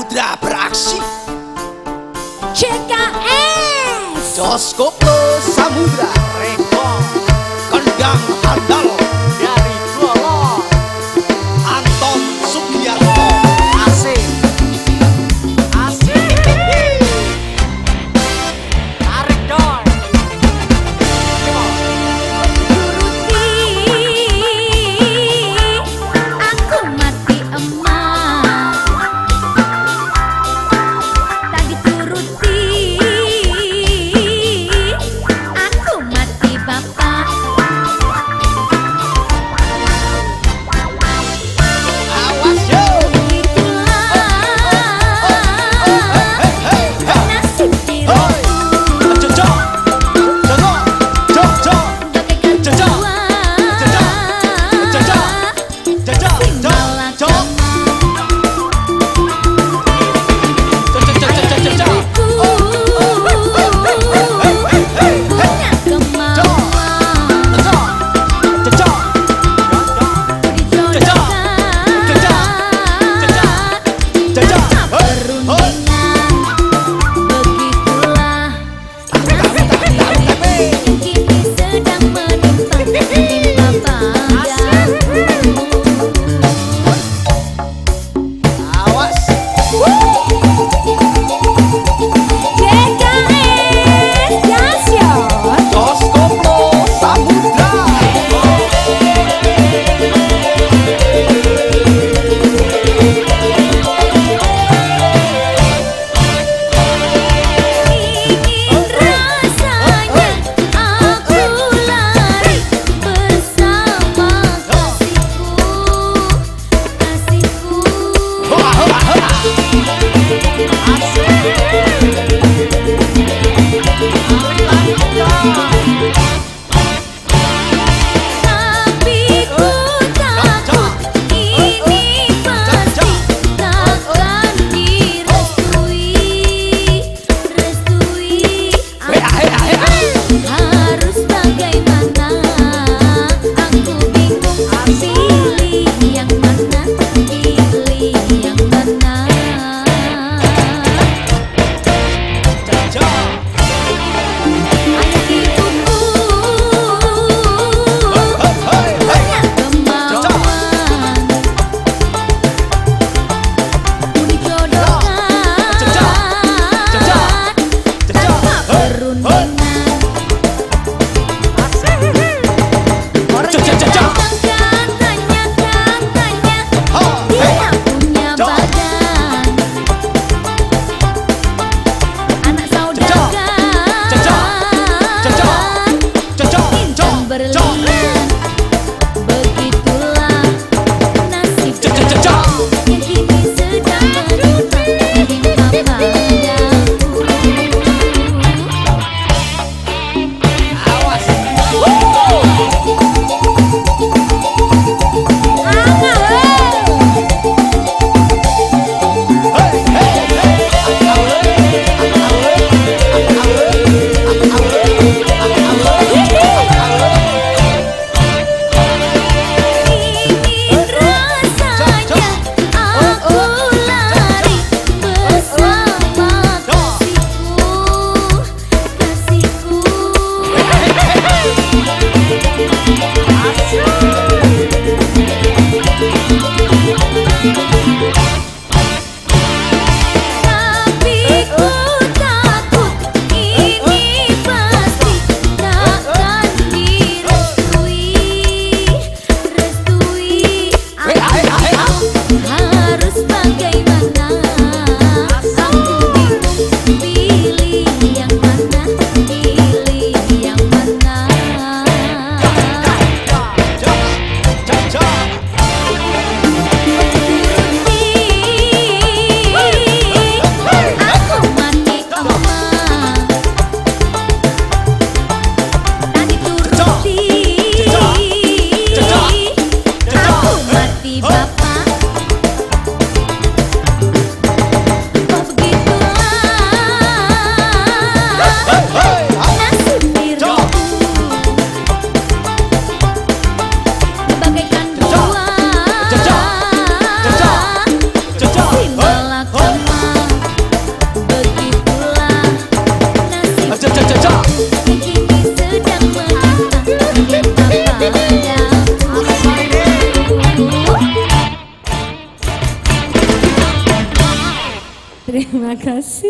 Samudra beraksi. CKS Joskopo Samudra you berlindung Kasih.